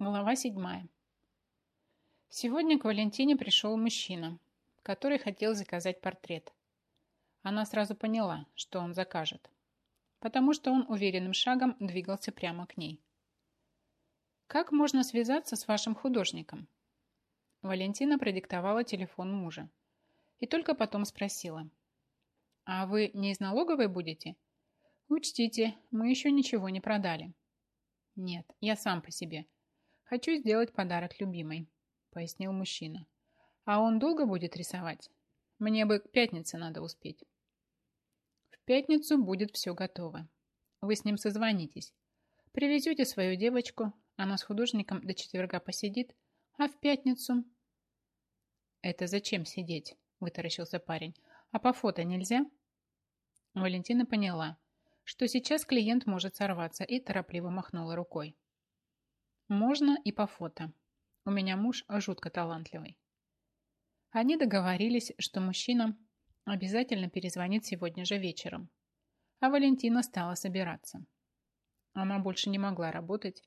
Глава седьмая. Сегодня к Валентине пришел мужчина, который хотел заказать портрет. Она сразу поняла, что он закажет, потому что он уверенным шагом двигался прямо к ней. «Как можно связаться с вашим художником?» Валентина продиктовала телефон мужа и только потом спросила. «А вы не из налоговой будете?» «Учтите, мы еще ничего не продали». «Нет, я сам по себе. Хочу сделать подарок любимой», — пояснил мужчина. «А он долго будет рисовать? Мне бы к пятнице надо успеть». «В пятницу будет все готово. Вы с ним созвонитесь. Привезете свою девочку, она с художником до четверга посидит, а в пятницу...» «Это зачем сидеть?» – вытаращился парень. «А по фото нельзя?» Валентина поняла, что сейчас клиент может сорваться и торопливо махнула рукой. Можно и по фото. У меня муж жутко талантливый. Они договорились, что мужчина обязательно перезвонит сегодня же вечером. А Валентина стала собираться. Она больше не могла работать.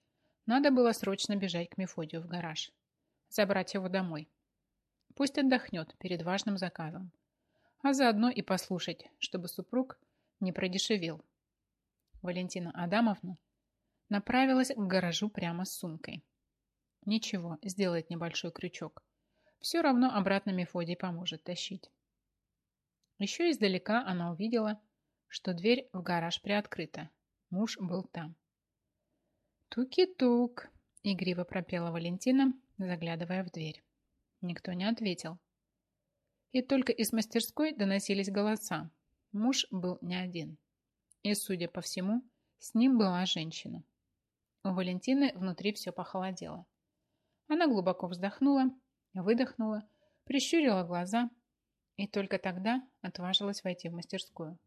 Надо было срочно бежать к Мефодию в гараж. Забрать его домой. Пусть отдохнет перед важным заказом. А заодно и послушать, чтобы супруг не продешевил. Валентина Адамовна направилась к гаражу прямо с сумкой. Ничего, сделает небольшой крючок. Все равно обратно Мефодий поможет тащить. Еще издалека она увидела, что дверь в гараж приоткрыта. Муж был там. «Туки-тук!» – игриво пропела Валентина, заглядывая в дверь. Никто не ответил. И только из мастерской доносились голоса. Муж был не один. И, судя по всему, с ним была женщина. У Валентины внутри все похолодело. Она глубоко вздохнула, выдохнула, прищурила глаза и только тогда отважилась войти в мастерскую.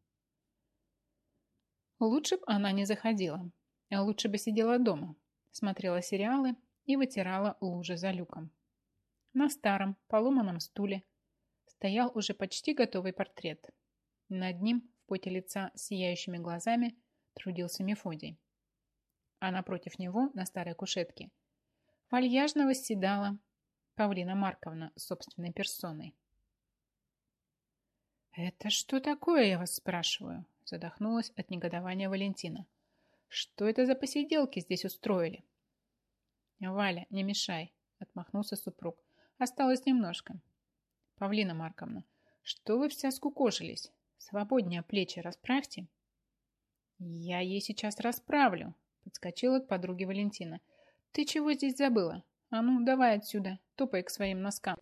Лучше бы она не заходила, а лучше бы сидела дома, смотрела сериалы и вытирала лужи за люком. На старом, поломанном стуле стоял уже почти готовый портрет. Над ним, в поте лица сияющими глазами, трудился Мефодий а напротив него, на старой кушетке, вальяжно восседала Павлина Марковна собственной персоной. «Это что такое, я вас спрашиваю?» задохнулась от негодования Валентина. «Что это за посиделки здесь устроили?» «Валя, не мешай», отмахнулся супруг. «Осталось немножко». «Павлина Марковна, что вы вся скукожились? Свободнее плечи расправьте». «Я ей сейчас расправлю», Подскочила к подруге Валентина. «Ты чего здесь забыла? А ну, давай отсюда, топай к своим носкам».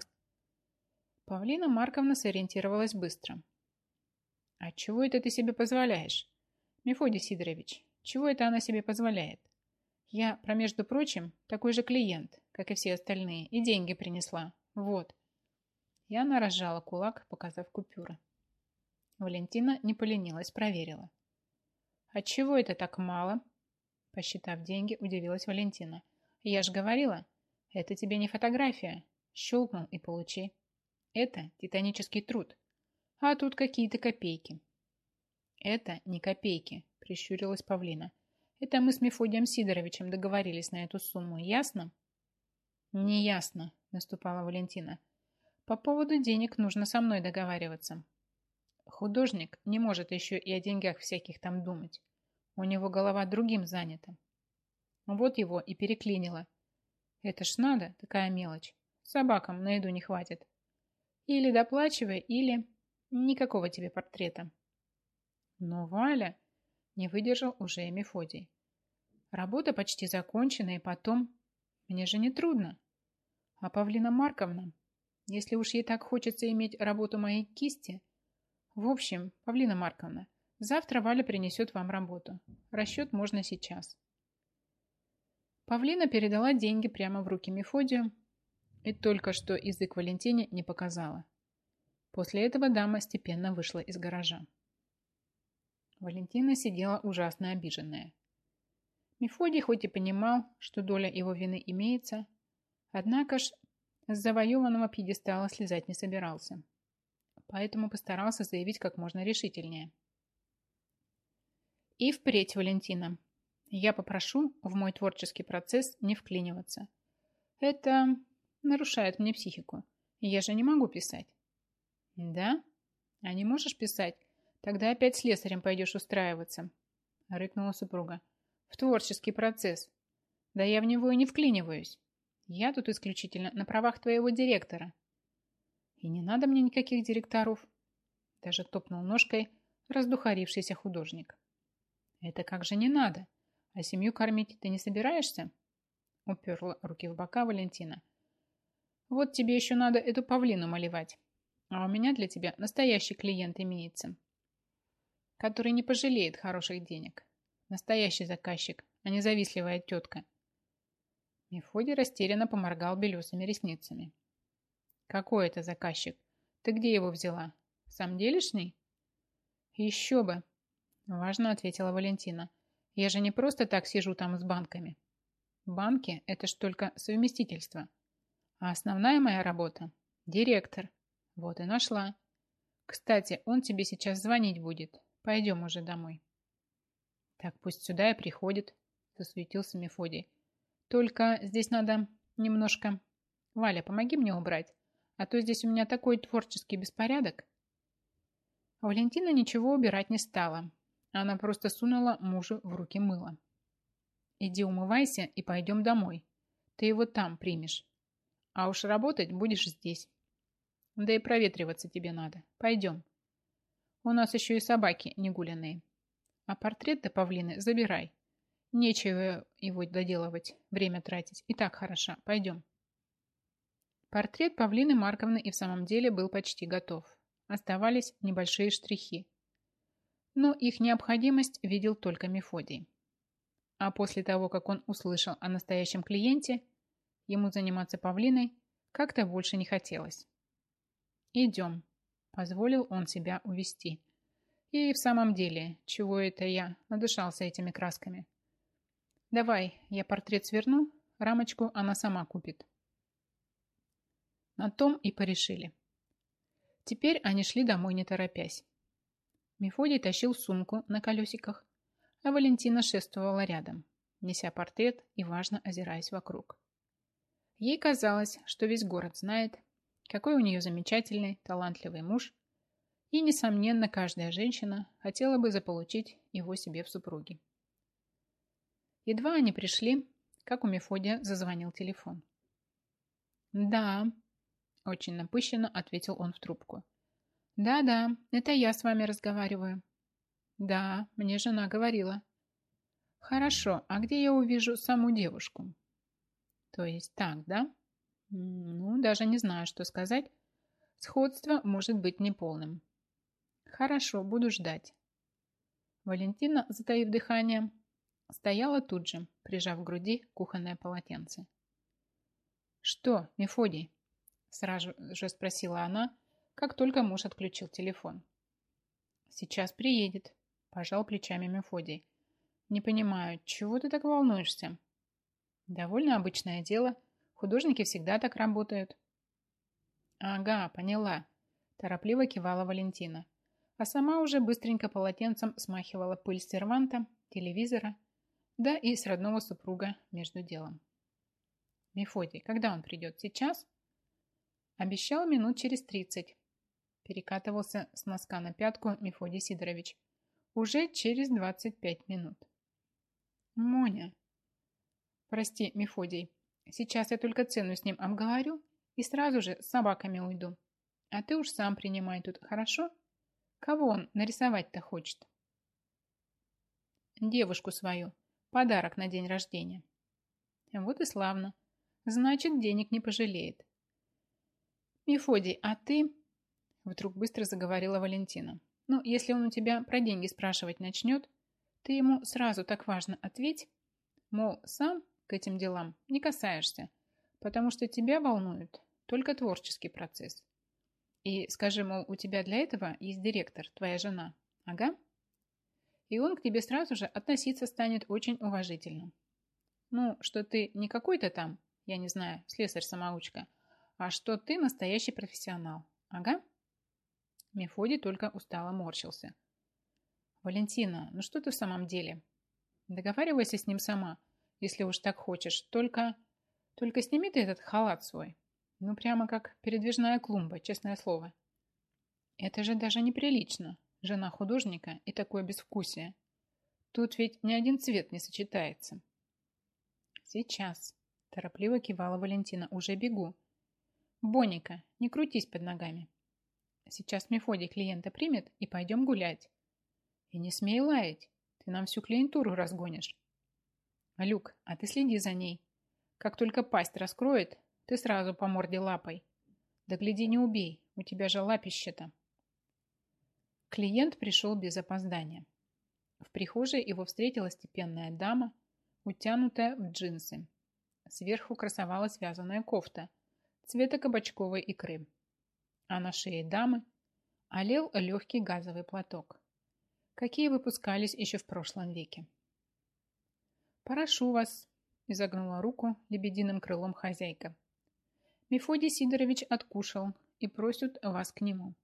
Павлина Марковна сориентировалась быстро. «А чего это ты себе позволяешь? Мефодий Сидорович, чего это она себе позволяет? Я, про между прочим, такой же клиент, как и все остальные, и деньги принесла. Вот». И она разжала кулак, показав купюры. Валентина не поленилась, проверила. «А чего это так мало?» Посчитав деньги, удивилась Валентина. Я ж говорила, это тебе не фотография. Щелкнул и получи. Это титанический труд. А тут какие-то копейки. Это не копейки, прищурилась Павлина. Это мы с Мефодием Сидоровичем договорились на эту сумму. Ясно? Не ясно, наступала Валентина. По поводу денег нужно со мной договариваться. Художник не может еще и о деньгах всяких там думать. У него голова другим занята. Вот его и переклинило. Это ж надо, такая мелочь. Собакам на еду не хватит. Или доплачивай, или... Никакого тебе портрета. Но Валя не выдержал уже и Мефодий. Работа почти закончена, и потом... Мне же не трудно. А Павлина Марковна, если уж ей так хочется иметь работу моей кисти... В общем, Павлина Марковна, Завтра Валя принесет вам работу. Расчет можно сейчас. Павлина передала деньги прямо в руки Мефодию и только что язык Валентине не показала. После этого дама степенно вышла из гаража. Валентина сидела ужасно обиженная. Мефодий хоть и понимал, что доля его вины имеется, однако ж с завоеванного пьедестала слезать не собирался. Поэтому постарался заявить как можно решительнее – и впредь, Валентина, Я попрошу в мой творческий процесс не вклиниваться. Это нарушает мне психику. Я же не могу писать. Да? А не можешь писать? Тогда опять слесарем пойдешь устраиваться. Рыкнула супруга. В творческий процесс. Да я в него и не вклиниваюсь. Я тут исключительно на правах твоего директора. И не надо мне никаких директоров. Даже топнул ножкой раздухарившийся художник. Это как же не надо? А семью кормить ты не собираешься? Уперла руки в бока Валентина. Вот тебе еще надо эту павлину малевать. А у меня для тебя настоящий клиент имеется, который не пожалеет хороших денег. Настоящий заказчик, а не завистливая тетка. Мефодий растерянно поморгал белесыми ресницами. Какой это заказчик? Ты где его взяла? Сам делишный? Еще бы, важно ответила Валентина. Я же не просто так сижу там с банками. Банки – это ж только совместительство. А основная моя работа – директор. Вот и нашла. Кстати, он тебе сейчас звонить будет. Пойдем уже домой. Так пусть сюда и приходит, засуетился Мефодий. Только здесь надо немножко... Валя, помоги мне убрать, а то здесь у меня такой творческий беспорядок. Валентина ничего убирать не стала. Она просто сунула мужу в руки мыло. Иди умывайся и пойдем домой. Ты его там примешь. А уж работать будешь здесь. Да и проветриваться тебе надо. Пойдем. У нас еще и собаки негуляные. А портрет до павлины забирай. Нечего его доделывать, время тратить. И так хороша. Пойдем. Портрет Павлины Марковны и в самом деле был почти готов. Оставались небольшие штрихи. Но их необходимость видел только Мефодий. А после того, как он услышал о настоящем клиенте, ему заниматься Павлиной как-то больше не хотелось. «Идем», – позволил он себя увести. И в самом деле, чего это я надышался этими красками? Давай, я портрет сверну, рамочку она сама купит. На том и порешили. Теперь они шли домой не торопясь. Мефодий тащил сумку на колесиках, а Валентина шествовала рядом, неся портрет и важно озираясь вокруг. Ей казалось, что весь город знает, какой у нее замечательный, талантливый муж, и, несомненно, каждая женщина хотела бы заполучить его себе в супруги. Едва они пришли, как у Мефодия зазвонил телефон. «Да», – очень напыщенно ответил он в трубку. «Да-да, это я с вами разговариваю». «Да, мне жена говорила». «Хорошо, а где я увижу саму девушку?» То есть так, да? Ну, даже не знаю, что сказать. Сходство может быть неполным. Хорошо, буду ждать. Валентина, затаив дыхание, стояла тут же, прижав к груди кухонное полотенце. «Что, Мефодий?» Сразу же спросила она, как только муж отключил телефон. «Сейчас приедет», – пожал плечами Мефодий. «Не понимаю, чего ты так волнуешься?» Довольно обычное дело. Художники всегда так работают. Ага, поняла. Торопливо кивала Валентина. А сама уже быстренько полотенцем смахивала пыль с серванта, телевизора, да и с родного супруга между делом. Мефодий, когда он придет? Сейчас? Обещал минут через тридцать. Перекатывался с носка на пятку Мефодий Сидорович. Уже через двадцать пять минут. Моня, Прости, Мефодий. Сейчас я только цену с ним обговорю и сразу же с собаками уйду. А ты уж сам принимай тут, хорошо? Кого он нарисовать-то хочет? Девушку свою. Подарок на день рождения. Вот и славно. Значит, денег не пожалеет. Мефодий, а ты... Вдруг быстро заговорила Валентина. Ну, если он у тебя про деньги спрашивать начнет, ты ему сразу так важно ответь, мол, сам к этим делам не касаешься, потому что тебя волнует только творческий процесс. И скажи, мол, у тебя для этого есть директор, твоя жена. Ага. И он к тебе сразу же относиться станет очень уважительно. Ну, что ты не какой-то там, я не знаю, слесарь-самоучка, а что ты настоящий профессионал. Ага. Мефодий только устало морщился. «Валентина, ну что ты в самом деле?» Договаривайся с ним сама, если уж так хочешь. Только... Только сними ты этот халат свой. Ну, прямо как передвижная клумба, честное слово. Это же даже неприлично. Жена художника и такое безвкусие. Тут ведь ни один цвет не сочетается. Сейчас. Торопливо кивала Валентина. Уже бегу. Боника, не крутись под ногами. Сейчас Мефодий клиента примет и пойдем гулять. И не смей лаять. Ты нам всю клиентуру разгонишь. Люк, а ты следи за ней. Как только пасть раскроет, ты сразу по морде лапой. Да гляди, не убей, у тебя же лапище-то. Клиент пришел без опоздания. В прихожей его встретила степенная дама, утянутая в джинсы. Сверху красовалась вязаная кофта цвета кабачковой икры. А на шее дамы олел легкий газовый платок. Какие выпускались еще в прошлом веке. «Прошу вас», – изогнула руку лебединым крылом хозяйка. Мефодий Сидорович откушал и просит вас к нему.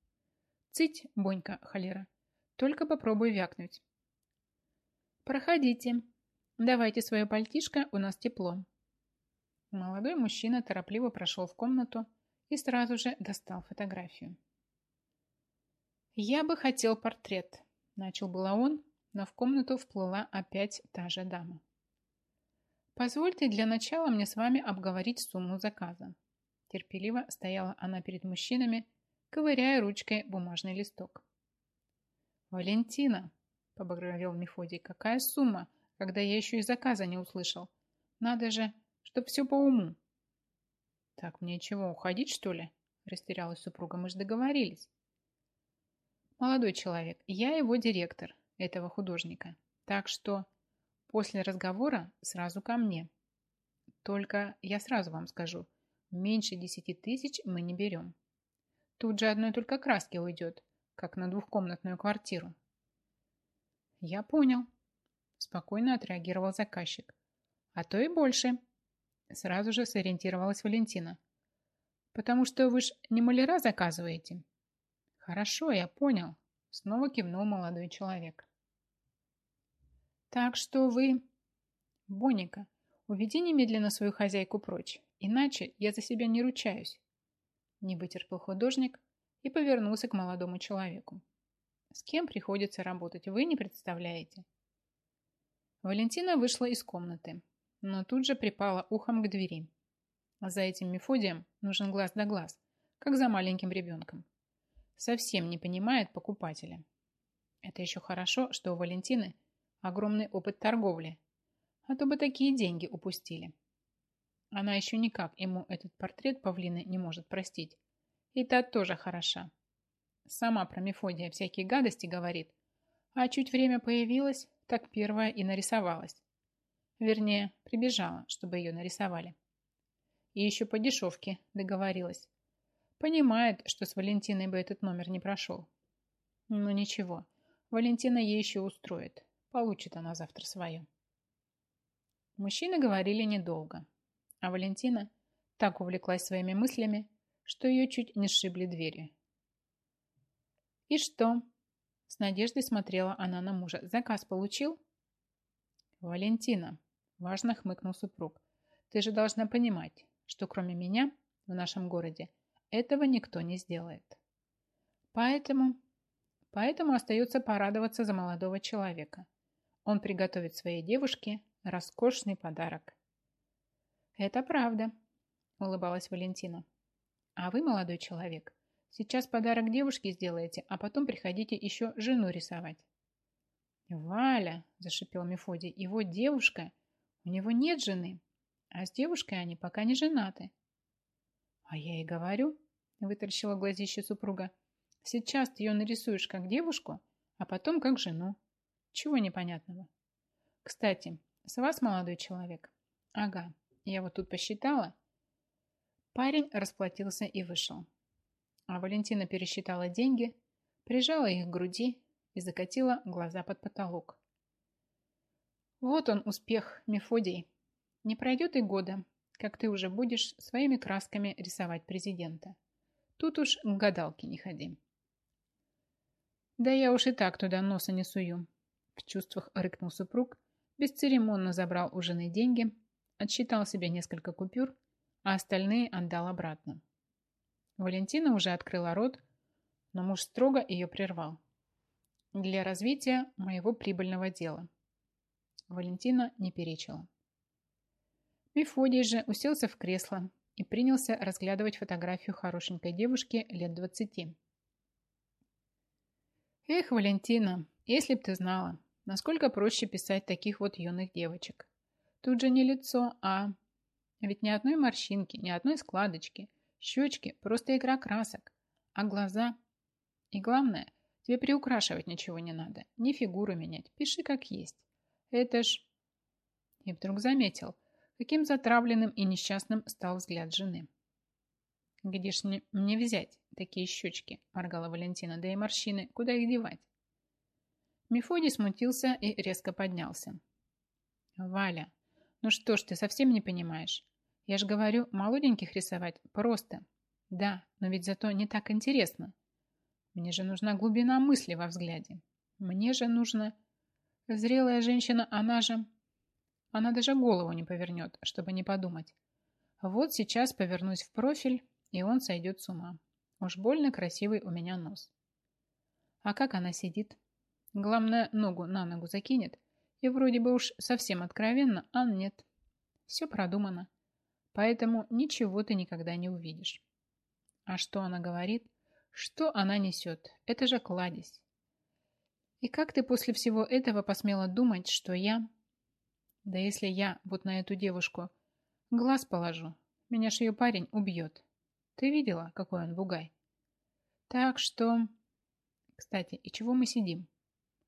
Цыть, Бонька, холера, только попробуй вякнуть. Проходите. Давайте свое пальтишко, у нас тепло. Молодой мужчина торопливо прошел в комнату и сразу же достал фотографию. «Я бы хотел портрет», – начал было он, но в комнату вплыла опять та же дама. «Позвольте для начала мне с вами обговорить сумму заказа. Терпеливо стояла она перед мужчинами, ковыряя ручкой бумажный листок. «Валентина!» – побагровел Мефодий. «Какая сумма, когда я еще и заказа не услышал? Надо же, чтоб все по уму!» «Так мне чего, уходить, что ли?» – растерялась супруга. «Мы же договорились». «Молодой человек, я его директор, этого художника. Так что после разговора сразу ко мне. Только я сразу вам скажу, Меньше десяти тысяч мы не берем. Тут же одной только краски уйдет, как на двухкомнатную квартиру. Я понял. Спокойно отреагировал заказчик. А то и больше. Сразу же сориентировалась Валентина. Потому что вы ж не маляра заказываете. Хорошо, я понял. Снова кивнул молодой человек. Так что вы... Боника, уведи немедленно свою хозяйку прочь. Иначе я за себя не ручаюсь. Не вытерпел художник и повернулся к молодому человеку. С кем приходится работать, вы не представляете. Валентина вышла из комнаты, но тут же припала ухом к двери. За этим Мефодием нужен глаз да глаз, как за маленьким ребенком. Совсем не понимает покупателя. Это еще хорошо, что у Валентины огромный опыт торговли, а то бы такие деньги упустили. Она еще никак ему этот портрет павлины не может простить. И та тоже хороша. Сама про Мефодия всякие гадости говорит. А чуть время появилось, так первая и нарисовалась. Вернее, прибежала, чтобы ее нарисовали. И еще по дешевке договорилась. Понимает, что с Валентиной бы этот номер не прошел. Но ничего, Валентина ей еще устроит. Получит она завтра свое. Мужчины говорили недолго. А Валентина так увлеклась своими мыслями, что ее чуть не сшибли двери. «И что?» С надеждой смотрела она на мужа. «Заказ получил?» «Валентина», – важно хмыкнул супруг, «ты же должна понимать, что кроме меня в нашем городе этого никто не сделает. Поэтому, поэтому остается порадоваться за молодого человека. Он приготовит своей девушке роскошный подарок. «Это правда», – улыбалась Валентина. «А вы, молодой человек, сейчас подарок девушке сделаете, а потом приходите еще жену рисовать». «Валя», – зашипел Мефодий, – «его девушка, у него нет жены, а с девушкой они пока не женаты». «А я и говорю», – вытаращила глазище супруга, – «сейчас ты ее нарисуешь как девушку, а потом как жену. Чего непонятного?» «Кстати, с вас, молодой человек?» «Ага, я вот тут посчитала. Парень расплатился и вышел. А Валентина пересчитала деньги, прижала их к груди и закатила глаза под потолок. Вот он, успех, Мефодий. Не пройдет и года, как ты уже будешь своими красками рисовать президента. Тут уж к гадалке не ходи. Да я уж и так туда носа не сую. В чувствах рыкнул супруг, бесцеремонно забрал у жены деньги, отсчитал себе несколько купюр, а остальные отдал обратно. Валентина уже открыла рот, но муж строго ее прервал. Для развития моего прибыльного дела. Валентина не перечила. Мефодий же уселся в кресло и принялся разглядывать фотографию хорошенькой девушки лет двадцати. Эх, Валентина, если б ты знала, насколько проще писать таких вот юных девочек. Тут же не лицо, а... Ведь ни одной морщинки, ни одной складочки. Щечки – просто игра красок. А глаза... И главное, тебе приукрашивать ничего не надо. Ни фигуру менять. Пиши как есть. Это ж... И вдруг заметил, каким затравленным и несчастным стал взгляд жены. «Где ж мне, мне взять такие щечки?» – моргала Валентина. «Да и морщины, куда их девать?» Мефодий смутился и резко поднялся. «Валя, ну что ж ты совсем не понимаешь? Я же говорю, молоденьких рисовать просто. Да, но ведь зато не так интересно. Мне же нужна глубина мысли во взгляде. Мне же нужно... Зрелая женщина, она же... Она даже голову не повернет, чтобы не подумать. Вот сейчас повернусь в профиль, и он сойдет с ума. Уж больно красивый у меня нос. А как она сидит? Главное, ногу на ногу закинет, и вроде бы уж совсем откровенно, а нет. Все продумано. Поэтому ничего ты никогда не увидишь. А что она говорит? Что она несет? Это же кладезь. И как ты после всего этого посмела думать, что я да если я вот на эту девушку глаз положу, меня ж ее парень убьет. Ты видела, какой он бугай? Так что... Кстати, и чего мы сидим?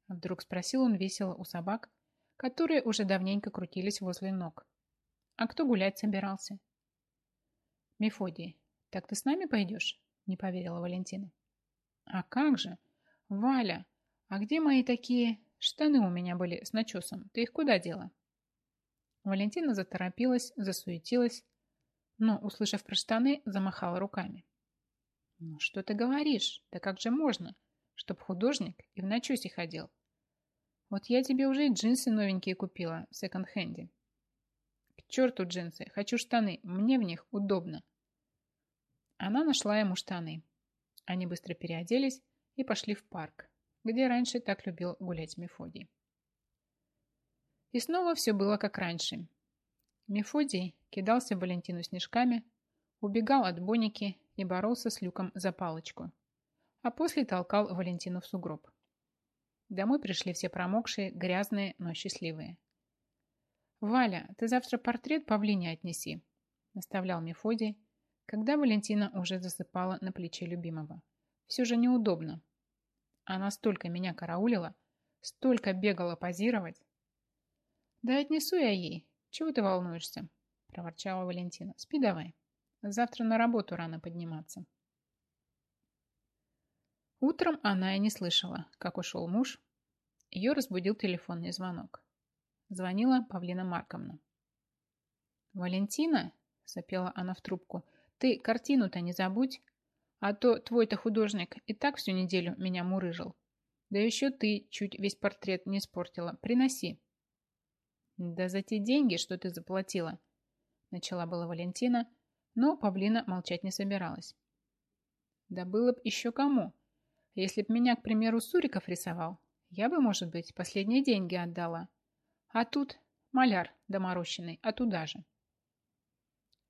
Вдруг спросил он весело у собак, которые уже давненько крутились возле ног. А кто гулять собирался? Мефодий, так ты с нами пойдешь? Не поверила Валентина. А как же? Валя, а где мои такие... Штаны у меня были с начесом. Ты их куда дела? Валентина заторопилась, засуетилась, но, услышав про штаны, замахала руками. «Ну что ты говоришь? Да как же можно, чтоб художник и в начусе ходил? Вот я тебе уже и джинсы новенькие купила в секонд-хенде». «К черту джинсы! Хочу штаны! Мне в них удобно!» Она нашла ему штаны. Они быстро переоделись и пошли в парк, где раньше так любил гулять Мефодий. И снова все было как раньше. Мефодий кидался Валентину снежками, убегал от Боники и боролся с Люком за палочку, а после толкал Валентину в сугроб. Домой пришли все промокшие, грязные, но счастливые. «Валя, ты завтра портрет павлине отнеси», – наставлял Мефодий, когда Валентина уже засыпала на плече любимого. «Все же неудобно. Она столько меня караулила, столько бегала позировать. «Да отнесу я ей. Чего ты волнуешься?» – проворчала Валентина. «Спи давай. Завтра на работу рано подниматься». Утром она и не слышала, как ушел муж. Ее разбудил телефонный звонок. Звонила Павлина Марковна. «Валентина?» – сопела она в трубку. «Ты картину-то не забудь, а то твой-то художник и так всю неделю меня мурыжил. Да еще ты чуть весь портрет не испортила. Приноси». «Да за те деньги, что ты заплатила», – начала была Валентина, но Павлина молчать не собиралась. «Да было б еще кому. Если б меня, к примеру, Суриков рисовал, я бы, может быть, последние деньги отдала. А тут маляр доморощенный, а туда же».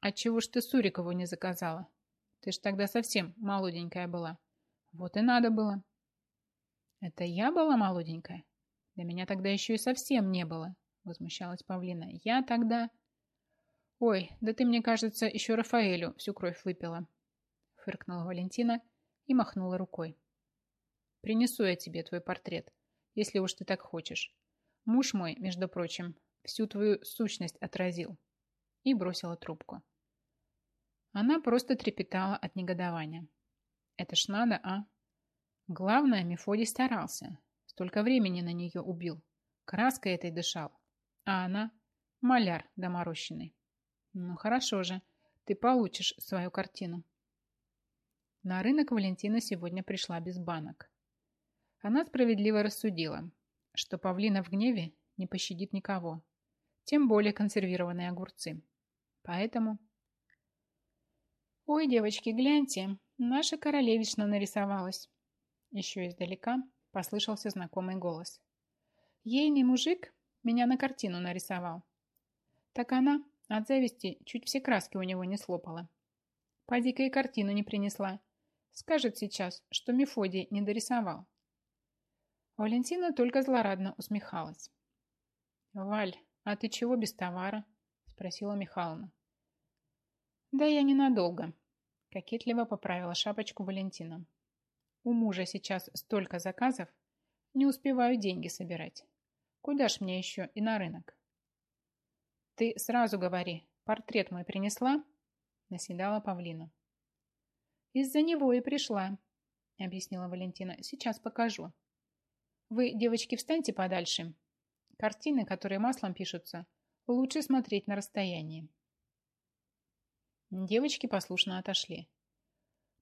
«А чего ж ты Сурикову не заказала? Ты ж тогда совсем молоденькая была. Вот и надо было». «Это я была молоденькая? Да меня тогда еще и совсем не было», возмущалась Павлина. Я тогда... Ой, да ты, мне кажется, еще Рафаэлю всю кровь выпила. Фыркнула Валентина и махнула рукой. Принесу я тебе твой портрет, если уж ты так хочешь. Муж мой, между прочим, всю твою сущность отразил. И бросила трубку. Она просто трепетала от негодования. Это ж надо, а? Главное, Мефодий старался. Столько времени на нее убил. Краской этой дышал. А она – маляр доморощенный. Ну хорошо же, ты получишь свою картину. На рынок Валентина сегодня пришла без банок. Она справедливо рассудила, что павлина в гневе не пощадит никого. Тем более консервированные огурцы. Поэтому... Ой, девочки, гляньте, наша королевична нарисовалась. Еще издалека послышался знакомый голос. Ейный мужик меня на картину нарисовал. Так она от зависти чуть все краски у него не слопала. Поди-ка и картину не принесла. Скажет сейчас, что Мефодий не дорисовал. Валентина только злорадно усмехалась. «Валь, а ты чего без товара?» спросила Михайловна. «Да я ненадолго», кокетливо поправила шапочку Валентина. «У мужа сейчас столько заказов, не успеваю деньги собирать. Куда ж мне еще и на рынок?» «Ты сразу говори, портрет мой принесла?» наседала Павлина. «Из-за него и пришла», — объяснила Валентина. «Сейчас покажу. Вы, девочки, встаньте подальше. Картины, которые маслом пишутся, лучше смотреть на расстоянии». Девочки послушно отошли.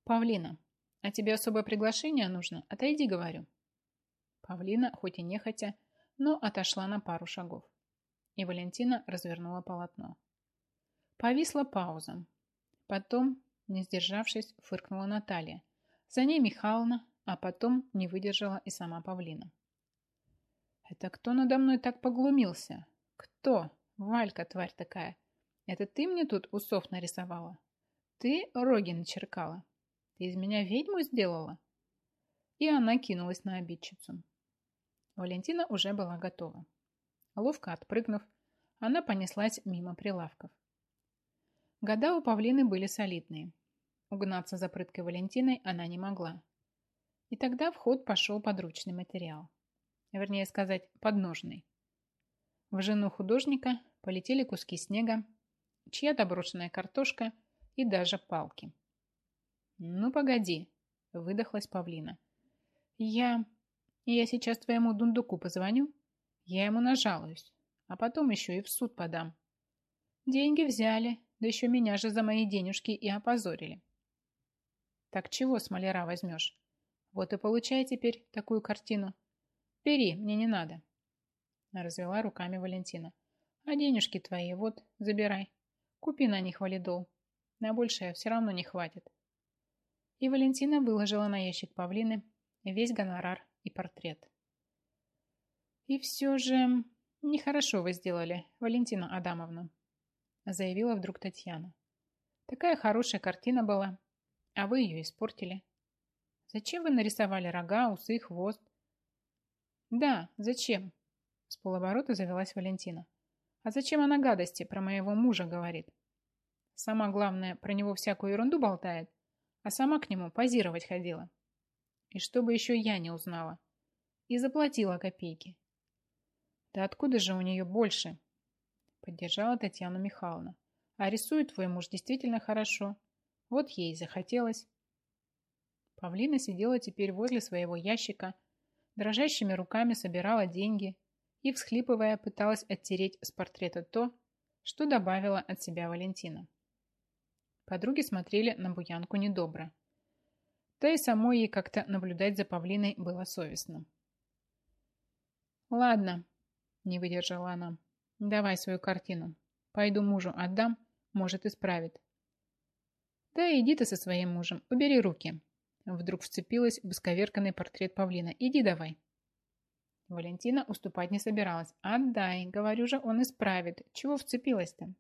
«Павлина, а тебе особое приглашение нужно? Отойди, говорю». Павлина, хоть и нехотя, но отошла на пару шагов. И Валентина развернула полотно. Повисла пауза. Потом, не сдержавшись, фыркнула Наталья. За ней Михайловна, а потом не выдержала и сама Павлина. «Это кто надо мной так поглумился? Кто? Валька, тварь такая. Это ты мне тут усов нарисовала? Ты роги начеркала? Ты из меня ведьму сделала?» И она кинулась на обидчицу. Валентина уже была готова. Ловко отпрыгнув, она понеслась мимо прилавков. Года у Павлины были солидные. Угнаться за прыткой Валентиной она не могла. И тогда в ход пошел подручный материал. Вернее сказать, подножный. В жену художника полетели куски снега, чья-то брошенная картошка и даже палки. «Ну, погоди», — выдохлась Павлина. «Я... я сейчас твоему дундуку позвоню, я ему нажалуюсь, а потом еще и в суд подам. Деньги взяли, да еще меня же за мои денежки и опозорили. Так чего с маляра возьмешь? Вот и получай теперь такую картину. Бери, мне не надо. Развела руками Валентина. А денежки твои, вот, забирай. Купи на них валидол. На большее все равно не хватит. И Валентина выложила на ящик павлины весь гонорар и портрет. И все же нехорошо вы сделали, Валентина Адамовна, заявила вдруг Татьяна. Такая хорошая картина была, а вы ее испортили. Зачем вы нарисовали рога, усы, хвост? Да, зачем? С полоборота завелась Валентина. А зачем она гадости про моего мужа говорит? Сама, главное, про него всякую ерунду болтает, а сама к нему позировать ходила. И чтобы еще я не узнала. И заплатила копейки. Да откуда же у нее больше? Поддержала Татьяна Михайловна. А рисует твой муж действительно хорошо. Вот ей захотелось. Павлина сидела теперь возле своего ящика, дрожащими руками собирала деньги и, всхлипывая, пыталась оттереть с портрета то, что добавила от себя Валентина. Подруги смотрели на Буянку недобро. Да и самой ей как-то наблюдать за Павлиной было совестно. «Ладно», — не выдержала она, Давай свою картину. Пойду мужу отдам, может, исправит. Да иди ты со своим мужем, убери руки. Вдруг вцепилась в исковерканный портрет павлина. Иди давай. Валентина уступать не собиралась. Отдай, говорю же, он исправит. Чего вцепилась-то?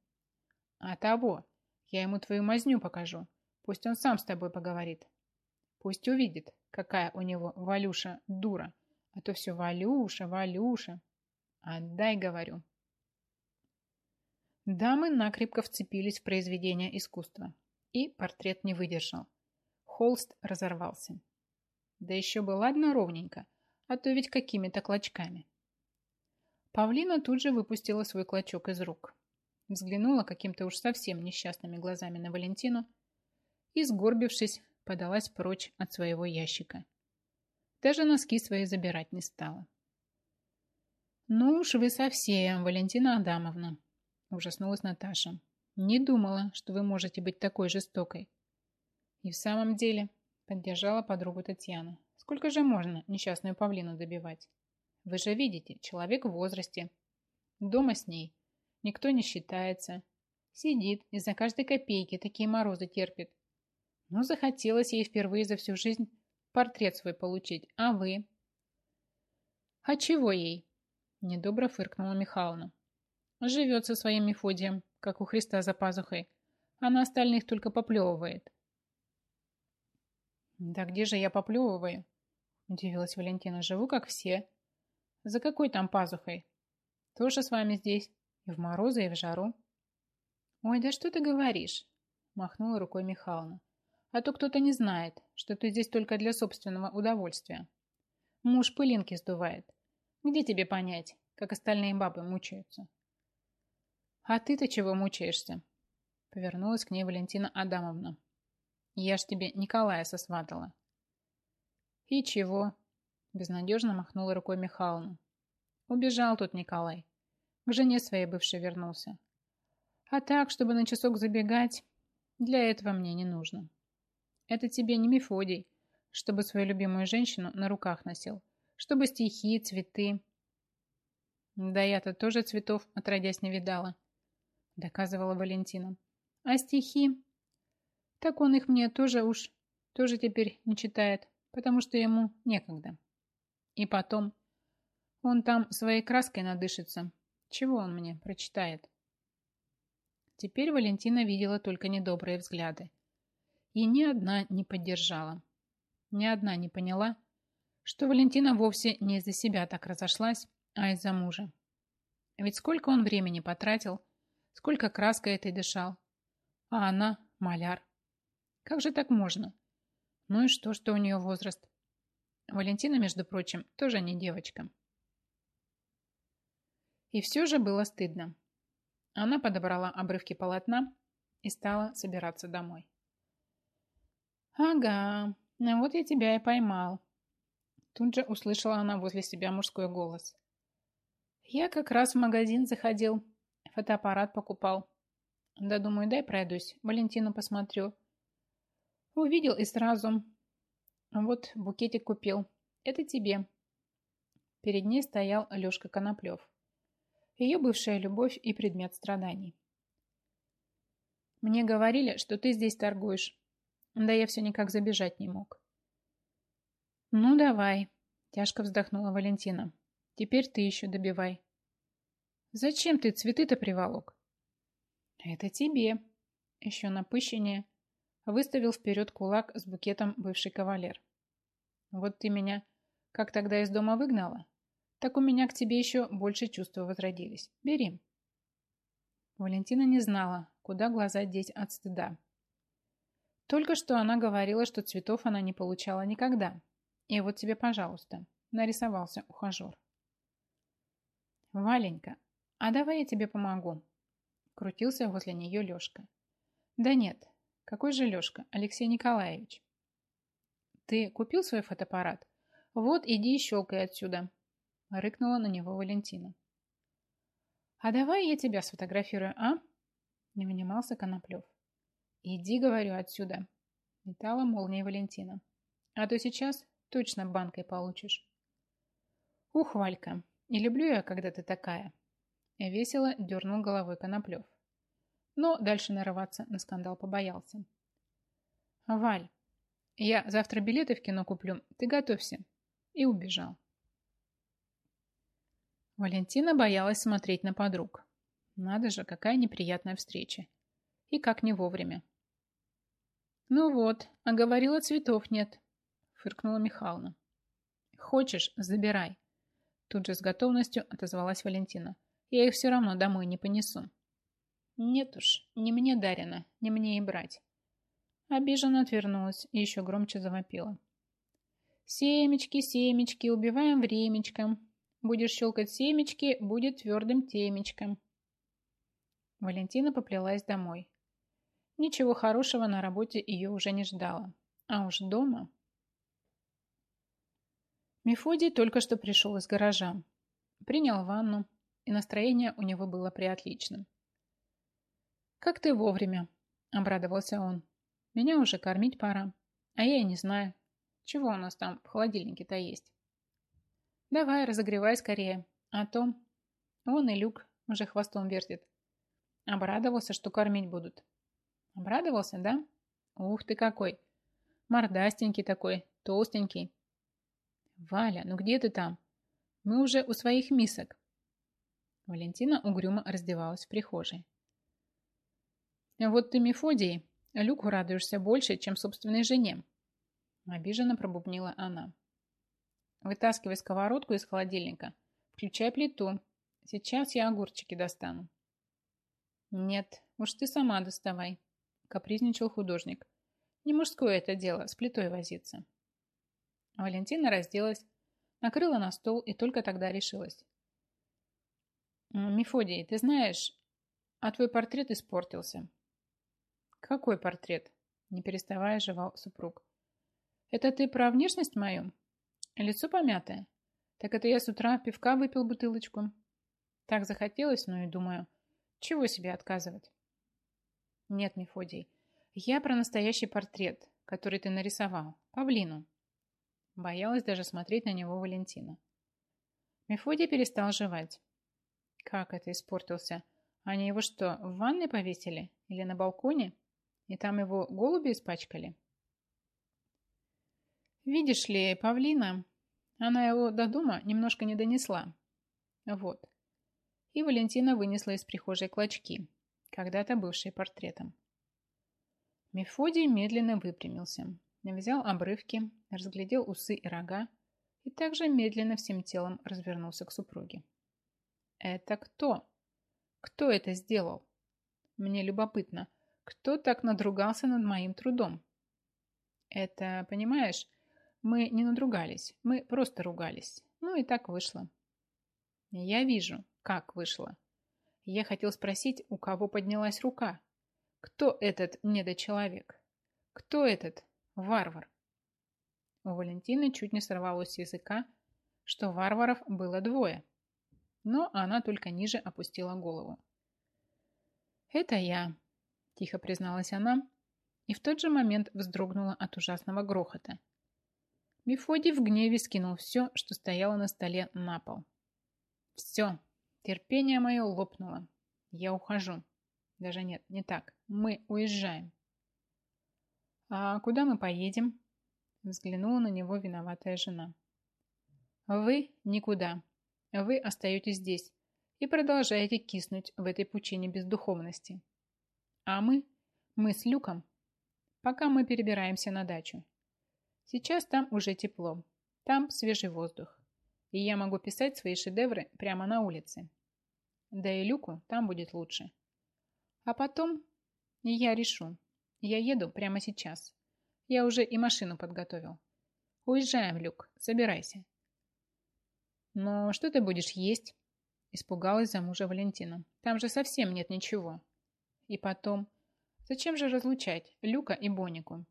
А того. Я ему твою мазню покажу. Пусть он сам с тобой поговорит. Пусть увидит, какая у него Валюша дура. А то все Валюша, Валюша. Отдай, говорю. Дамы накрепко вцепились в произведение искусства, и портрет не выдержал. Холст разорвался. Да еще бы ладно ровненько, а то ведь какими-то клочками. Павлина тут же выпустила свой клочок из рук, взглянула каким-то уж совсем несчастными глазами на Валентину и, сгорбившись, подалась прочь от своего ящика. Даже носки свои забирать не стала. «Ну уж вы совсем, Валентина Адамовна», Ужаснулась Наташа. Не думала, что вы можете быть такой жестокой. И в самом деле, поддержала подругу Татьяна. Сколько же можно несчастную павлину добивать? Вы же видите, человек в возрасте, Дома с ней. Никто не считается. Сидит и за каждой копейки такие морозы терпит. Но захотелось ей впервые за всю жизнь портрет свой получить. А вы? А чего ей? Недобро фыркнула Михайловна. Живет со своим Мефодием, как у Христа за пазухой, а на остальных только поплевывает. Да где же я поплевываю? Удивилась Валентина. Живу, как все. За какой там пазухой? Тоже с вами здесь. И в морозы, и в жару. Ой, да что ты говоришь? Махнула рукой Михайловна. А то кто-то не знает, что ты здесь только для собственного удовольствия. Муж пылинки сдувает. Где тебе понять, как остальные бабы мучаются? А ты-то чего мучаешься? Повернулась к ней Валентина Адамовна. Я ж тебе Николая сосватала. И чего? Безнадежно махнула рукой Михайловна. Убежал тут Николай. К жене своей бывшей вернулся. А так, чтобы на часок забегать, для этого мне не нужно. Это тебе не Мефодий, чтобы свою любимую женщину на руках носил, чтобы стихи, цветы. Да я-то тоже цветов отродясь не видала, доказывала Валентина. А стихи? Так он их мне тоже уж, тоже теперь не читает, потому что ему некогда. И потом, он там своей краской надышится. Чего он мне прочитает? Теперь Валентина видела только недобрые взгляды. И ни одна не поддержала. Ни одна не поняла, что Валентина вовсе не из-за себя так разошлась, а из-за мужа. Ведь сколько он времени потратил, сколько краской этой дышал. А она маляр. Как же так можно? Ну и что, что у нее возраст? Валентина, между прочим, тоже не девочка. И все же было стыдно. Она подобрала обрывки полотна и стала собираться домой. «Ага, ну вот я тебя и поймал». Тут же услышала она возле себя мужской голос. «Я как раз в магазин заходил, фотоаппарат покупал. Да думаю, дай пройдусь, Валентину посмотрю. Увидел и сразу. Вот букетик купил. Это тебе». Перед ней стоял Лешка Коноплев. Ее бывшая любовь и предмет страданий. «Мне говорили, что ты здесь торгуешь. Да я все никак забежать не мог. Ну, давай, тяжко вздохнула Валентина. Теперь ты еще добивай. Зачем ты цветы-то приволок? Это тебе. Еще напыщеннее. Выставил вперед кулак с букетом бывший кавалер. Вот ты меня как тогда из дома выгнала, так у меня к тебе еще больше чувства возродились. Бери. Валентина не знала, куда глаза деть от стыда. Только что она говорила, что цветов она не получала никогда. И вот тебе, пожалуйста, нарисовался ухажер. Валенька, а давай я тебе помогу. Крутился возле нее Лешка. Да нет, какой же Лешка, Алексей Николаевич? Ты купил свой фотоаппарат? Вот, иди и щелкай отсюда. Рыкнула на него Валентина. А давай я тебя сфотографирую, а? Не внимался Коноплев. «Иди, говорю, отсюда!» Метала молния Валентина. «А то сейчас точно банкой получишь». «Ух, Валька, не люблю я, когда ты такая!» Весело дернул головой Коноплев. Но дальше нарываться на скандал побоялся. «Валь, я завтра билеты в кино куплю, ты готовься!» И убежал. Валентина боялась смотреть на подруг. Надо же, какая неприятная встреча. И как не вовремя. «Ну вот, а говорила, цветов нет», — фыркнула Михайловна. «Хочешь, забирай». Тут же с готовностью отозвалась Валентина. «Я их все равно домой не понесу». «Нет уж, не мне дарено, не мне и брать». Обиженно отвернулась и еще громче завопила. «Семечки, семечки, убиваем времечком. Будешь щелкать семечки, будет твердым темечком». Валентина поплелась домой. Ничего хорошего на работе ее уже не ждало. А уж дома... Мефодий только что пришел из гаража. Принял ванну, и настроение у него было приотличным. «Как ты вовремя!» – обрадовался он. «Меня уже кормить пора, а я и не знаю, чего у нас там в холодильнике-то есть. Давай, разогревай скорее, а то...» Он и Люк Уже хвостом вертит. Обрадовался, что кормить будут. Обрадовался, да? Ух ты какой! Мордастенький такой, толстенький. Валя, ну где ты там? Мы уже у своих мисок. Валентина угрюмо раздевалась в прихожей. Вот ты, Мефодий, Люку радуешься больше, чем собственной жене. Обиженно пробубнила она. Вытаскивай сковородку из холодильника. Включай плиту. Сейчас я огурчики достану. Нет, уж ты сама доставай, капризничал художник. Не мужское это дело, с плитой возиться. Валентина разделась, накрыла на стол и только тогда решилась. «Мефодий, ты знаешь, а твой портрет испортился». «Какой портрет?» Не переставая жевал супруг. «Это ты про внешность мою?» Лицо помятое. Так это я с утра пивка выпил бутылочку. Так захотелось, но и думаю, чего себе отказывать? Нет, Мефодий, я про настоящий портрет, который ты нарисовал, павлину. Боялась даже смотреть на него Валентина. Мефодий перестал жевать. Как это испортился? Они его что, в ванной повесили? Или на балконе? И там его голуби испачкали? Видишь ли, павлина, она его до дома немножко не донесла. Вот. И Валентина вынесла из прихожей клочки, когда-то бывшие портретом. Мефодий медленно выпрямился, взял обрывки, разглядел усы и рога и также медленно всем телом развернулся к супруге. «Это кто? Кто это сделал? Мне любопытно, кто так надругался над моим трудом?» «Это, понимаешь, мы не надругались, мы просто ругались. Ну и так вышло. Я вижу, как вышло. Я хотел спросить, у кого поднялась рука. Кто этот недочеловек? Кто этот варвар? У Валентины чуть не сорвалось с языка, что варваров было двое. Но она только ниже опустила голову. «Это я», – тихо призналась она, и в тот же момент вздрогнула от ужасного грохота – Мефодий в гневе скинул все, что стояло на столе, на пол. Все, терпение мое лопнуло. Я ухожу. Даже нет, не так. Мы уезжаем. А куда мы поедем? Взглянула на него виноватая жена. Вы никуда. Вы остаетесь здесь и продолжаете киснуть в этой пучине бездуховности. А мы, мы с Люком, пока мы перебираемся на дачу. Сейчас там уже тепло. Там свежий воздух. И я могу писать свои шедевры прямо на улице. Да и Люку там будет лучше. А потом я решу. Я еду прямо сейчас. Я уже и машину подготовил. Уезжаем, Люк. Собирайся. Но что ты будешь есть? Испугалась за мужа Валентина. Там же совсем нет ничего. И потом, зачем же разлучать Люка и Бонику?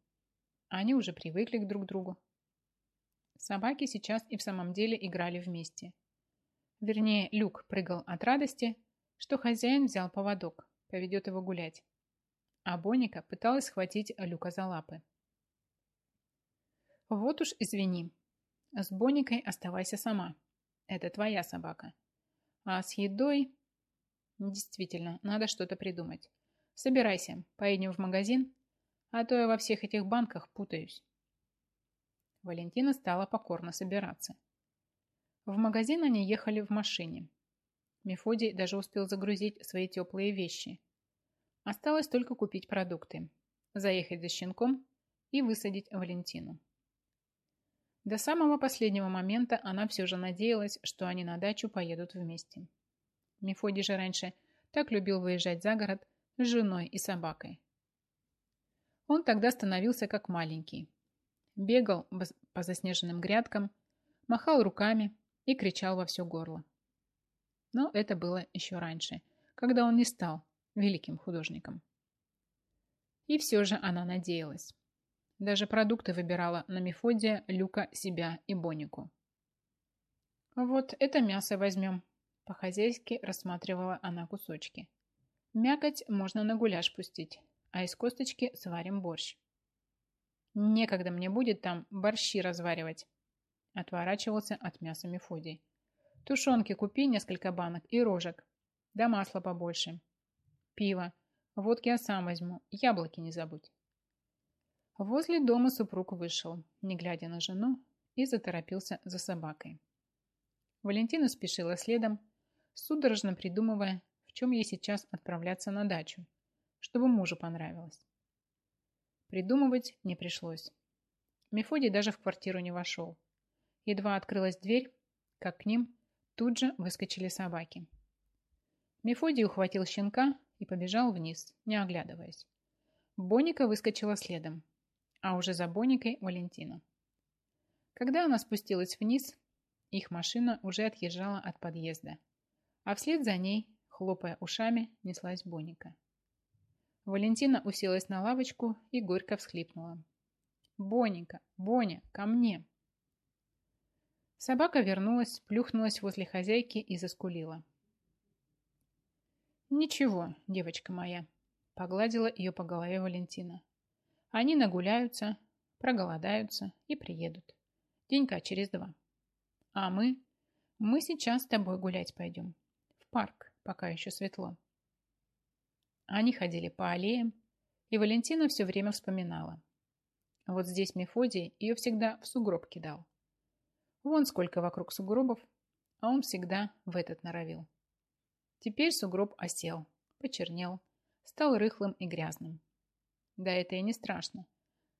Они уже привыкли к друг другу. Собаки сейчас и в самом деле играли вместе. Вернее, Люк прыгал от радости, что хозяин взял поводок, поведет его гулять. А Боника пыталась схватить Люка за лапы. Вот уж извини. С Боникой оставайся сама. Это твоя собака. А с едой... Действительно, надо что-то придумать. Собирайся, поедем в магазин, а то я во всех этих банках путаюсь. Валентина стала покорно собираться. В магазин они ехали в машине. Мефодий даже успел загрузить свои теплые вещи. Осталось только купить продукты, заехать за щенком и высадить Валентину. До самого последнего момента она все же надеялась, что они на дачу поедут вместе. Мефодий же раньше так любил выезжать за город женой и собакой. Он тогда становился как маленький. Бегал по заснеженным грядкам, махал руками и кричал во все горло. Но это было еще раньше, когда он не стал великим художником. И все же она надеялась. Даже продукты выбирала на Мефодия, Люка, себя и Бонику. «Вот это мясо возьмем», – по-хозяйски рассматривала она кусочки. «Мякоть можно на гуляш пустить, а из косточки сварим борщ. Некогда мне будет там борщи разваривать. Отворачивался от мяса Мефодий. Тушенки купи несколько банок и рожек. Да масла побольше. Пиво. Водки я сам возьму. Яблоки не забудь. Возле дома супруг вышел, не глядя на жену, и заторопился за собакой. Валентина спешила следом, судорожно придумывая, в чем ей сейчас отправляться на дачу, чтобы мужу понравилось. Придумывать не пришлось. Мефодий даже в квартиру не вошел. Едва открылась дверь, как к ним тут же выскочили собаки. Мефодий ухватил щенка и побежал вниз, не оглядываясь. Боника выскочила следом, а уже за Боникой Валентина. Когда она спустилась вниз, их машина уже отъезжала от подъезда, а вслед за ней, хлопая ушами, неслась Боника. Валентина уселась на лавочку и горько всхлипнула. «Боника! Боня! Ко мне!» Собака вернулась, плюхнулась возле хозяйки и заскулила. «Ничего, девочка моя», — погладила ее по голове Валентина. «Они нагуляются, проголодаются и приедут. Денька через два. А мы? Мы сейчас с тобой гулять пойдем. В парк, пока еще светло». Они ходили по аллеям, и Валентина все время вспоминала. Вот здесь Мефодий ее всегда в сугроб кидал. Вон сколько вокруг сугробов, а он всегда в этот норовил. Теперь сугроб осел, почернел, стал рыхлым и грязным. Да это и не страшно.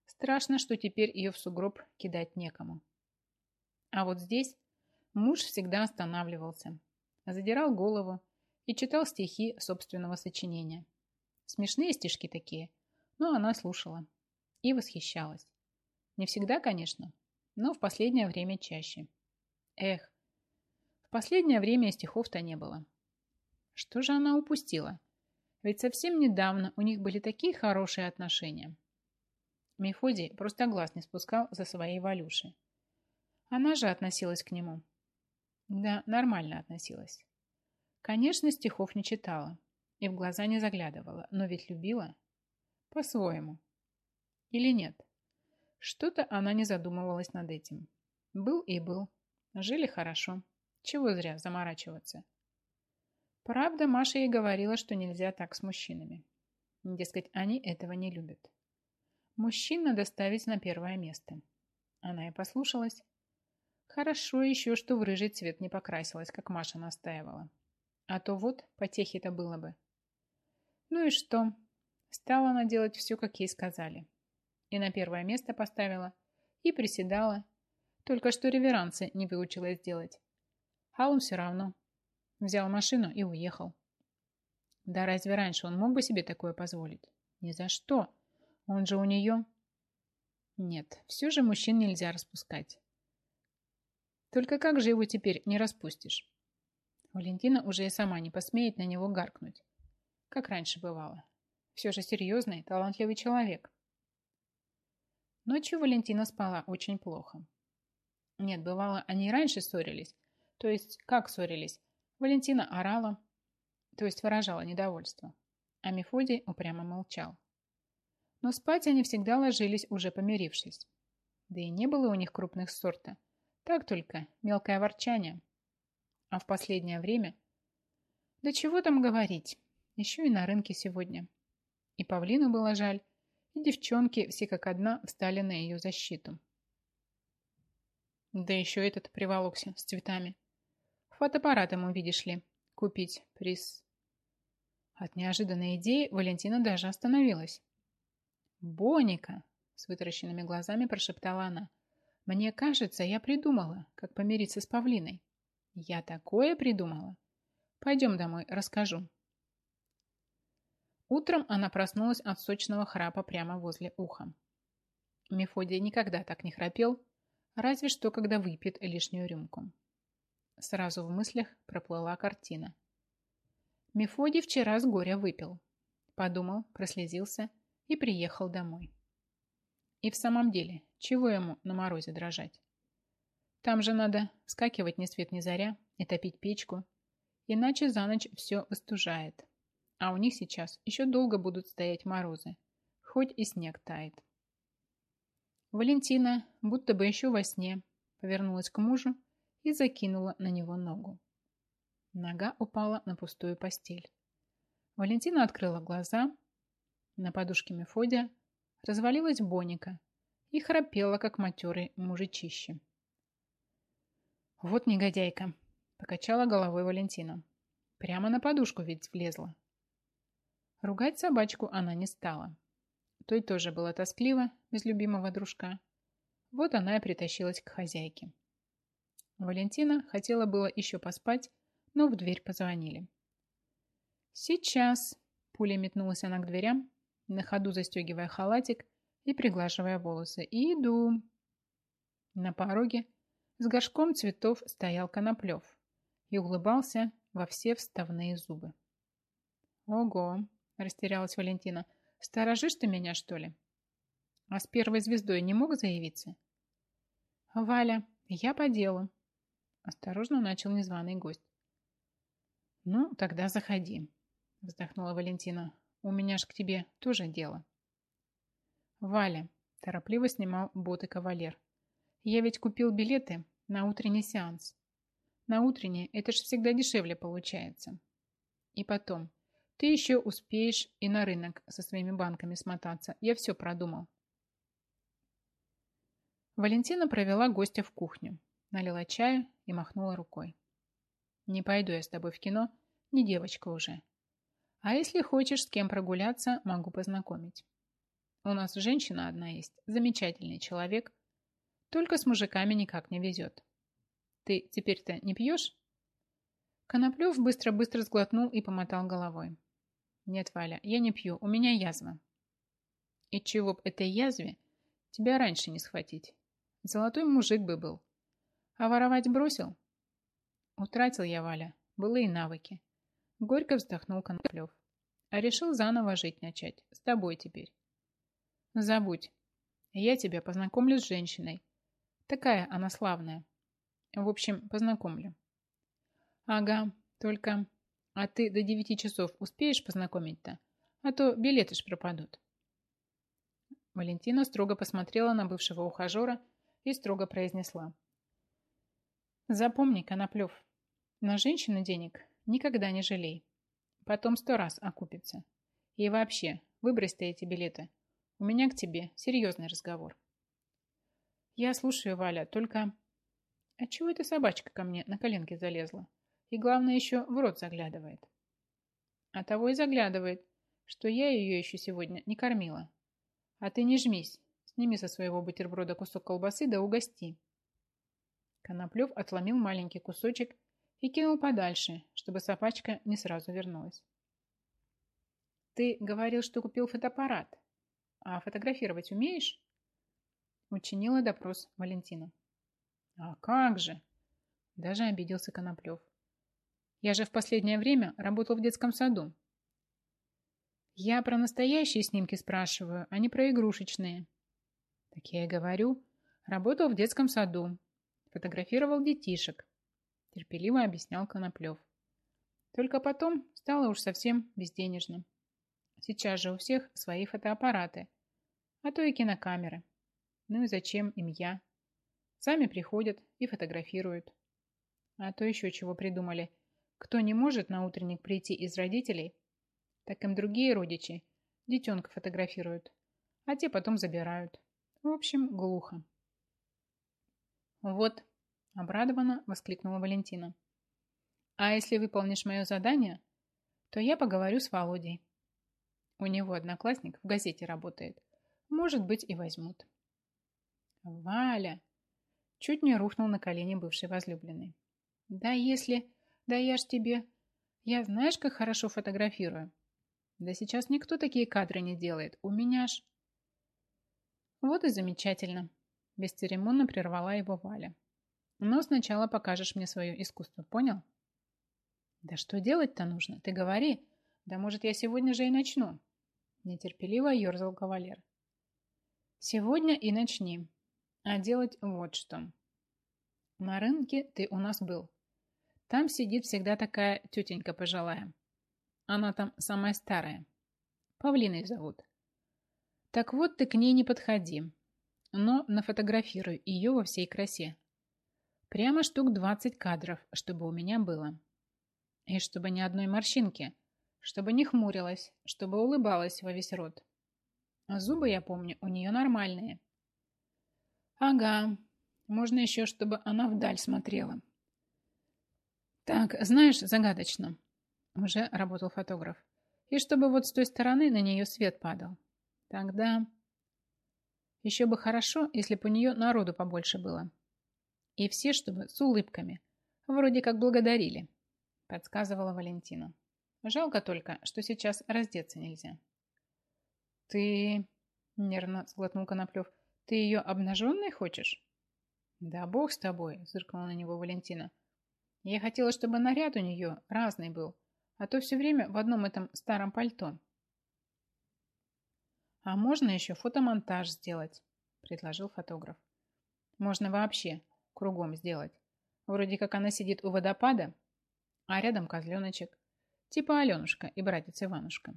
Страшно, что теперь ее в сугроб кидать некому. А вот здесь муж всегда останавливался, задирал голову и читал стихи собственного сочинения. Смешные стишки такие, но она слушала и восхищалась. Не всегда, конечно, но в последнее время чаще. Эх, в последнее время стихов-то не было. Что же она упустила? Ведь совсем недавно у них были такие хорошие отношения. Мефодий просто глаз не спускал за своей Валюши. Она же относилась к нему. Да, нормально относилась. Конечно, стихов не читала и в глаза не заглядывала, но ведь любила по-своему. Или нет? Что-то она не задумывалась над этим. Был и был. Жили хорошо. Чего зря заморачиваться. Правда, Маша ей говорила, что нельзя так с мужчинами. Дескать, они этого не любят. Мужчин надо ставить на первое место. Она и послушалась. Хорошо еще, что в рыжий цвет не покрасилась, как Маша настаивала. А то вот потехи-то было бы. Ну и что? Стала она делать все, как ей сказали и на первое место поставила, и приседала, только что реверансы не выучилась делать. А он все равно. Взял машину и уехал. Да разве раньше он мог бы себе такое позволить? Ни за что. Он же у нее... Нет, все же мужчин нельзя распускать. Только как же его теперь не распустишь? Валентина уже и сама не посмеет на него гаркнуть. Как раньше бывало. Все же серьезный, талантливый человек. Ночью Валентина спала очень плохо. Нет, бывало, они и раньше ссорились. То есть, как ссорились? Валентина орала, то есть выражала недовольство. А Мефодий упрямо молчал. Но спать они всегда ложились, уже помирившись. Да и не было у них крупных ссор-то. Так только мелкое ворчание. А в последнее время... Да чего там говорить, еще и на рынке сегодня. И Павлину было жаль, и девчонки все как одна встали на ее защиту. Да еще этот приволокся с цветами. Фотоаппарат ему, видишь ли, купить приз. От неожиданной идеи Валентина даже остановилась. «Боника!» – с вытаращенными глазами прошептала она. «Мне кажется, я придумала, как помириться с Павлиной. Я такое придумала. Пойдем домой, расскажу». Утром она проснулась от сочного храпа прямо возле уха. Мефодий никогда так не храпел, разве что когда выпьет лишнюю рюмку. Сразу в мыслях проплыла картина. Мефодий вчера с горя выпил. Подумал, прослезился и приехал домой. И в самом деле, чего ему на морозе дрожать? Там же надо скакивать ни свет ни заря и топить печку, иначе за ночь все выстужает. А у них сейчас еще долго будут стоять морозы, хоть и снег тает. Валентина, будто бы еще во сне, повернулась к мужу и закинула на него ногу. Нога упала на пустую постель. Валентина открыла глаза. На подушке Мефодия развалилась Боника и храпела, как матерый мужичище. «Вот негодяйка!» – покачала головой Валентина. «Прямо на подушку ведь влезла». Ругать собачку она не стала. Той тоже было тоскливо, без любимого дружка. Вот она и притащилась к хозяйке. Валентина хотела было еще поспать, но в дверь позвонили. «Сейчас!» – пуля метнулась она к дверям, на ходу застегивая халатик и приглаживая волосы. «Иду!» На пороге с горшком цветов стоял Коноплев и улыбался во все вставные зубы. «Ого!» – растерялась Валентина. «Сторожишь ты меня, что ли?» «А с первой звездой не мог заявиться?» «Валя, я по делу», – осторожно начал незваный гость. «Ну, тогда заходи», – вздохнула Валентина. «У меня ж к тебе тоже дело». «Валя», – торопливо снимал боты кавалер. «Я ведь купил билеты на утренний сеанс. На утренний это ж всегда дешевле получается. И потом, ты еще успеешь и на рынок со своими банками смотаться. Я все продумал». Валентина провела гостя в кухню, налила чаю и махнула рукой. Не пойду я с тобой в кино, не девочка уже. А если хочешь с кем прогуляться, могу познакомить. У нас женщина одна есть, замечательный человек, только с мужиками никак не везет. Ты теперь-то не пьешь? Коноплев быстро-быстро сглотнул и помотал головой. Нет, Валя, я не пью, у меня язва. И чего б этой язве тебя раньше не схватить? Золотой мужик бы был. А воровать бросил? Утратил я, Валя, былые навыки. Горько вздохнул Коноплев. А решил заново жить начать. С тобой теперь. Забудь. Я тебя познакомлю с женщиной. Такая она славная. В общем, познакомлю. Ага, только... А ты до девяти часов успеешь познакомить-то? А то билеты ж пропадут. Валентина строго посмотрела на бывшего ухажера и строго произнесла. Запомни, Коноплев, на женщину денег никогда не жалей. Потом сто раз окупится. И вообще, выбрось ты эти билеты. У меня к тебе серьезный разговор. Я слушаю, Валя, только... А чего эта собачка ко мне на коленки залезла? И главное, еще в рот заглядывает. А того и заглядывает, что я ее еще сегодня не кормила. А ты не жмись. Сними со своего бутерброда кусок колбасы да угости. Коноплев отломил маленький кусочек и кинул подальше, чтобы собачка не сразу вернулась. «Ты говорил, что купил фотоаппарат. А фотографировать умеешь?» Учинила допрос Валентина. «А как же?» Даже обиделся Коноплев. «Я же в последнее время работал в детском саду». «Я про настоящие снимки спрашиваю, а не про игрушечные». «Так я и говорю. Работал в детском саду. Фотографировал детишек терпеливо объяснял Коноплев. Только потом стало уж совсем безденежно. Сейчас же у всех свои фотоаппараты, а то и кинокамеры. Ну и зачем им я? Сами приходят и фотографируют. А то еще чего придумали. Кто не может на утренник прийти из родителей, так им другие родичи детенка фотографируют, а те потом забирают. В общем, глухо. Вот Обрадованно воскликнула Валентина. А если выполнишь мое задание, то я поговорю с Володей. У него одноклассник в газете работает. Может быть, и возьмут. Валя! Чуть не рухнул на колени бывший возлюбленный. Да если... Да я ж тебе... Я знаешь, как хорошо фотографирую? Да сейчас никто такие кадры не делает. У меня ж... Вот и замечательно. Бесцеремонно прервала его Валя. Но сначала покажешь мне свое искусство, понял? Да что делать-то нужно? Ты говори. Да может, я сегодня же и начну. Нетерпеливо ерзал кавалер. Сегодня и начни. А делать вот что. На рынке ты у нас был. Там сидит всегда такая тетенька пожилая. Она там самая старая. Павлиной зовут. Так вот ты к ней не подходи, но нафотографируй ее во всей красе. Прямо штук 20 кадров, чтобы у меня было. И чтобы ни одной морщинки, чтобы не хмурилась, чтобы улыбалась во весь рот. Зубы, я помню, у нее нормальные. Ага, можно еще, чтобы она вдаль смотрела. Так, знаешь, загадочно. Уже работал фотограф. И чтобы вот с той стороны на нее свет падал. Тогда... Еще бы хорошо, если бы у нее народу побольше было. И все, чтобы с улыбками. Вроде как благодарили, подсказывала Валентина. Жалко только, что сейчас раздеться нельзя. Ты... Нервно сглотнул Коноплев. Ты ее обнаженной хочешь? Да бог с тобой, зыркнула на него Валентина. Я хотела, чтобы наряд у нее разный был, а то все время в одном этом старом пальто. А можно еще фотомонтаж сделать, предложил фотограф. Можно вообще кругом сделать. Вроде как она сидит у водопада, а рядом козленочек. Типа Аленушка и братец Иванушка.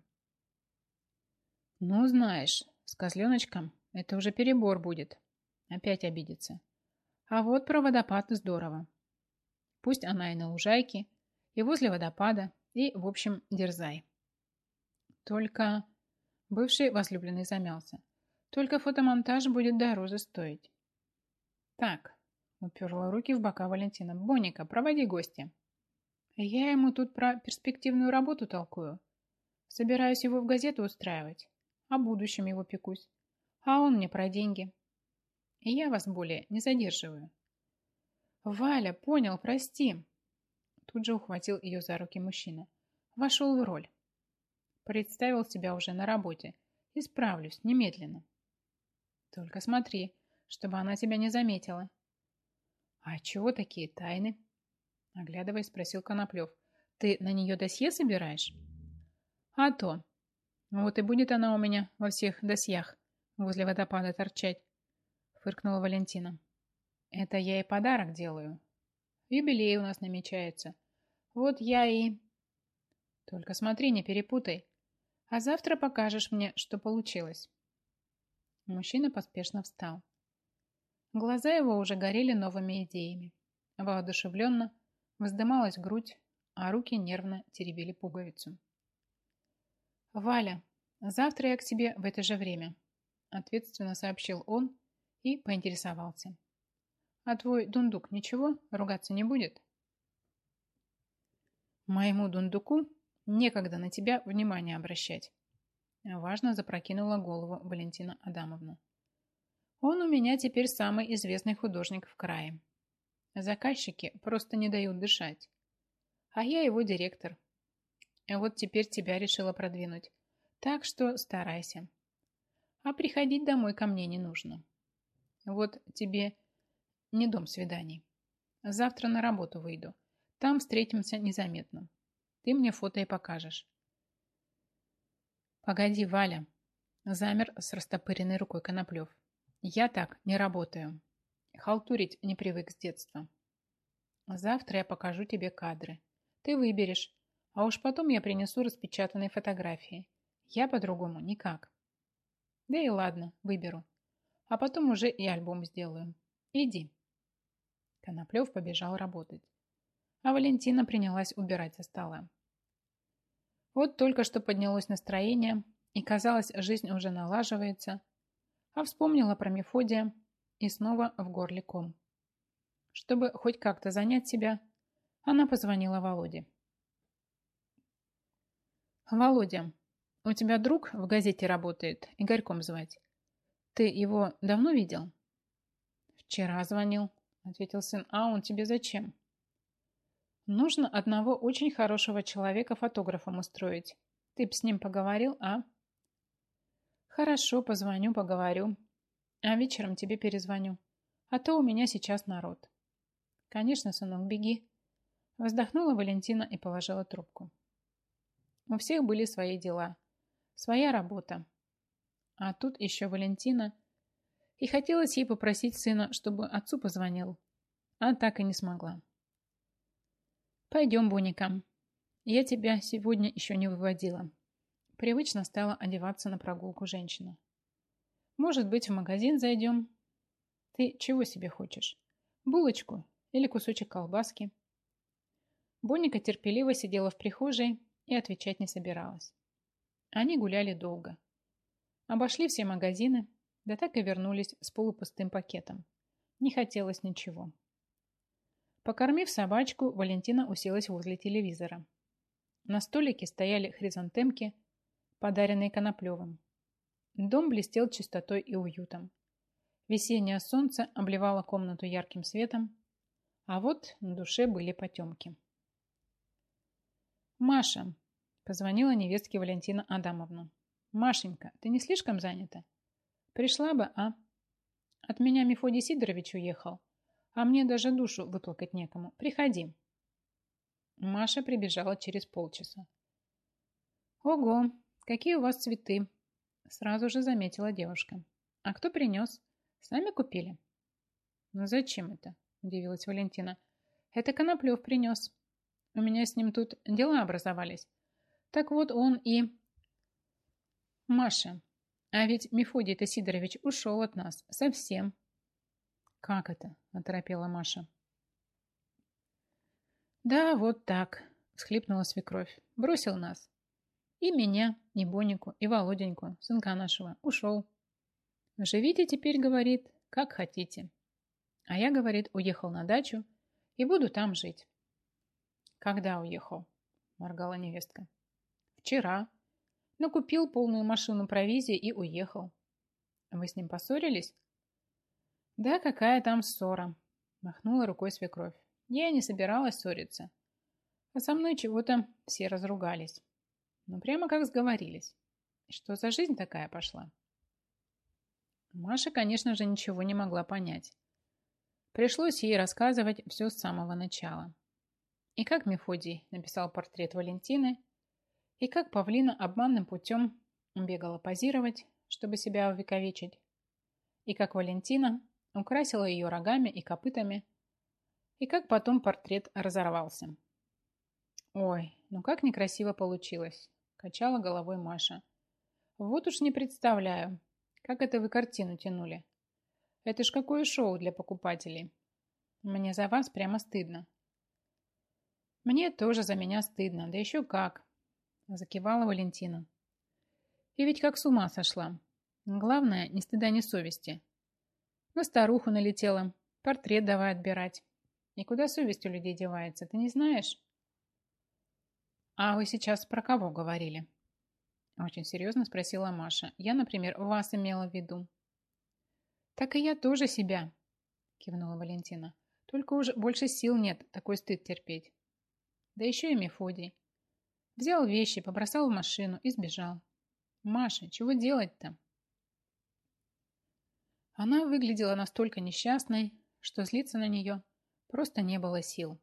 Ну, знаешь, с козленочком это уже перебор будет. Опять обидится. А вот про водопад здорово. Пусть она и на лужайке, и возле водопада, и, в общем, дерзай. Только... Бывший возлюбленный замялся. Только фотомонтаж будет дороже стоить. Так, уперла руки в бока Валентина. Боника, проводи гостя. Я ему тут про перспективную работу толкую. Собираюсь его в газету устраивать. О будущем его пекусь. А он мне про деньги. И я вас более не задерживаю. Валя, понял, прости. Тут же ухватил ее за руки мужчина. Вошел в роль. Представил себя уже на работе. Исправлюсь немедленно. Только смотри, чтобы она тебя не заметила. А чего такие тайны? Оглядываясь, спросил Коноплев. Ты на нее досье собираешь? А то. Вот и будет она у меня во всех досьях возле водопада торчать, фыркнула Валентина. Это я и подарок делаю. Юбилей у нас намечается. Вот я и... Только смотри, не перепутай. А завтра покажешь мне, что получилось. Мужчина поспешно встал. Глаза его уже горели новыми идеями. Воодушевленно вздымалась грудь, а руки нервно теребили пуговицу. «Валя, завтра я к тебе в это же время», ответственно сообщил он и поинтересовался. «А твой дундук ничего, ругаться не будет?» «Моему дундуку некогда на тебя внимание обращать», важно запрокинула голову Валентина Адамовна. «Он у меня теперь самый известный художник в крае. Заказчики просто не дают дышать. А я его директор, вот теперь тебя решила продвинуть. Так что старайся. А приходить домой ко мне не нужно. Вот тебе не дом свиданий. Завтра на работу выйду. Там встретимся незаметно. Ты мне фото и покажешь. Погоди, Валя. Замер с растопыренной рукой Коноплев. Я так не работаю. Халтурить не привык с детства. Завтра я покажу тебе кадры. Ты выберешь, а уж потом я принесу распечатанные фотографии. Я по-другому никак. Да и ладно, выберу. А потом уже и альбом сделаю. Иди. Коноплев побежал работать. А Валентина принялась убирать со стола. Вот только что поднялось настроение, и казалось, жизнь уже налаживается, а вспомнила про Мефодия и снова в горле ком. Чтобы хоть как-то занять себя, она позвонила Володе. «Володя, у тебя друг в газете работает, Игорьком звать. Ты его давно видел?» «Вчера звонил», — ответил сын. «А он тебе зачем?» «Нужно одного очень хорошего человека фотографом устроить. Ты б с ним поговорил, а?» «Хорошо, позвоню, поговорю. А вечером тебе перезвоню. А то у меня сейчас народ». «Конечно, сынок, беги». Вздохнула Валентина и положила трубку. У всех были свои дела, своя работа. А тут еще Валентина. И хотелось ей попросить сына, чтобы отцу позвонил. А так и не смогла. «Пойдем, Боника. Я тебя сегодня еще не выводила». Привычно стала одеваться на прогулку женщина. «Может быть, в магазин зайдем? Ты чего себе хочешь? Булочку или кусочек колбаски?» Бонника терпеливо сидела в прихожей и отвечать не собиралась. Они гуляли долго. Обошли все магазины, да так и вернулись с полупустым пакетом. Не хотелось ничего. Покормив собачку, Валентина уселась возле телевизора. На столике стояли хризантемки, подаренные Коноплевым. Дом блестел чистотой и уютом. Весеннее солнце обливало комнату ярким светом, а вот на душе были потемки. «Маша», — позвонила невестке Валентина Адамовна. «Машенька, ты не слишком занята? Пришла бы, а? От меня Мефодий Сидорович уехал, а мне даже душу выплакать некому. Приходи». Маша прибежала через полчаса. «Ого, какие у вас цветы!» Сразу же заметила девушка. «А кто принес? Сами купили?» «Ну зачем это?» Удивилась Валентина. «Это Коноплев принес. У меня с ним тут дела образовались. Так вот он и...» «Маша, а ведь Мефодий-то ушел от нас. Совсем». «Как это?» – оторопела Маша. «Да, вот так», – всхлипнула свекровь. «Бросил нас. И меня, и Бонику, и Володеньку, сынка нашего, ушел. Живите теперь, говорит, как хотите. А я, говорит, уехал на дачу и буду там жить. Когда уехал? Моргала невестка. Вчера. Но купил полную машину провизии и уехал. Вы с ним поссорились? Да какая там ссора? Махнула рукой свекровь. Я не собиралась ссориться. А со мной чего-то все разругались. Ну, прямо как сговорились. Что за жизнь такая пошла? Маша, конечно же, ничего не могла понять. Пришлось ей рассказывать все с самого начала. И как Мефодий написал портрет Валентины, и как Павлина обманным путем бегала позировать, чтобы себя увековечить, и как Валентина украсила ее рогами и копытами, и как потом портрет разорвался. Ой, ну как некрасиво получилось. Качала головой Маша. Вот уж не представляю, как это вы картину тянули. Это ж какое шоу для покупателей. Мне за вас прямо стыдно. Мне тоже за меня стыдно, да еще как. Закивала Валентина. И ведь как с ума сошла. Главное, ни стыда, ни совести. На старуху налетела, портрет давай отбирать. И куда совесть у людей девается, ты не знаешь? «А вы сейчас про кого говорили?» Очень серьезно спросила Маша. «Я, например, вас имела в виду». «Так и я тоже себя», кивнула Валентина. «Только уже больше сил нет такой стыд терпеть. Да еще и Мефодий. Взял вещи, побросал в машину и сбежал. Маша, чего делать-то?» Она выглядела настолько несчастной, что злиться на нее просто не было сил.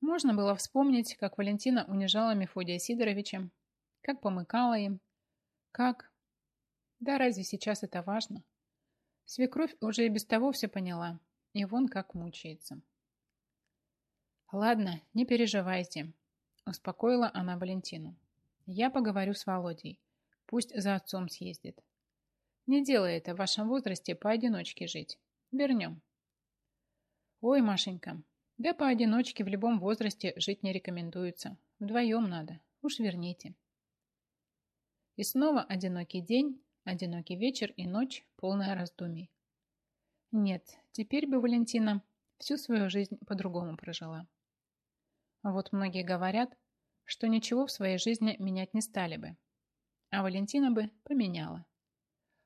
Можно было вспомнить, как Валентина унижала Мефодия Сидоровича, как помыкала им, как... Да разве сейчас это важно? Свекровь уже и без того все поняла, и вон как мучается. «Ладно, не переживайте», – успокоила она Валентину. «Я поговорю с Володей. Пусть за отцом съездит. Не делай это в вашем возрасте поодиночке жить. Вернем». «Ой, Машенька, да поодиночке в любом возрасте жить не рекомендуется. Вдвоем надо. Уж верните. И снова одинокий день, одинокий вечер и ночь, полная раздумий. Нет, теперь бы Валентина всю свою жизнь по-другому прожила. Вот многие говорят, что ничего в своей жизни менять не стали бы. А Валентина бы поменяла.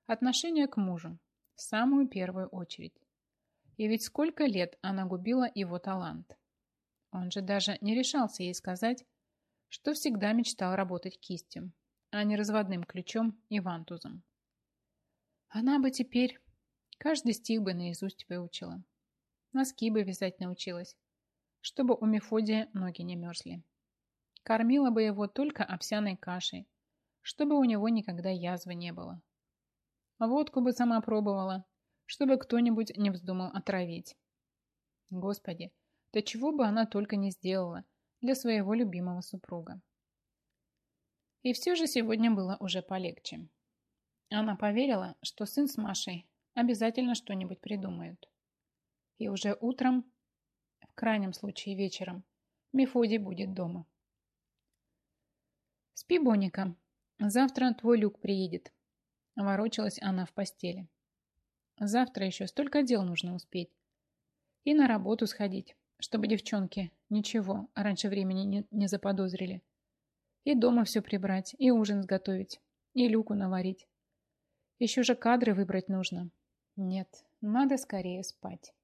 Отношение к мужу в самую первую очередь. И ведь сколько лет она губила его талант. Он же даже не решался ей сказать, что всегда мечтал работать кистью, а не разводным ключом и вантузом. Она бы теперь каждый стих бы наизусть выучила. Носки бы вязать научилась, чтобы у Мефодия ноги не мерзли. Кормила бы его только овсяной кашей, чтобы у него никогда язвы не было. Водку бы сама пробовала, чтобы кто-нибудь не вздумал отравить. Господи, да чего бы она только не сделала для своего любимого супруга. И все же сегодня было уже полегче. Она поверила, что сын с Машей обязательно что-нибудь придумают. И уже утром, крайнем случае вечером, Мефодий будет дома. Спи, Боника. Завтра твой Люк приедет. Ворочалась она в постели. Завтра еще столько дел нужно успеть. И на работу сходить, чтобы девчонки ничего раньше времени не, не заподозрили. И дома все прибрать, и ужин сготовить, и Люку наварить. Еще же кадры выбрать нужно. Нет, надо скорее спать.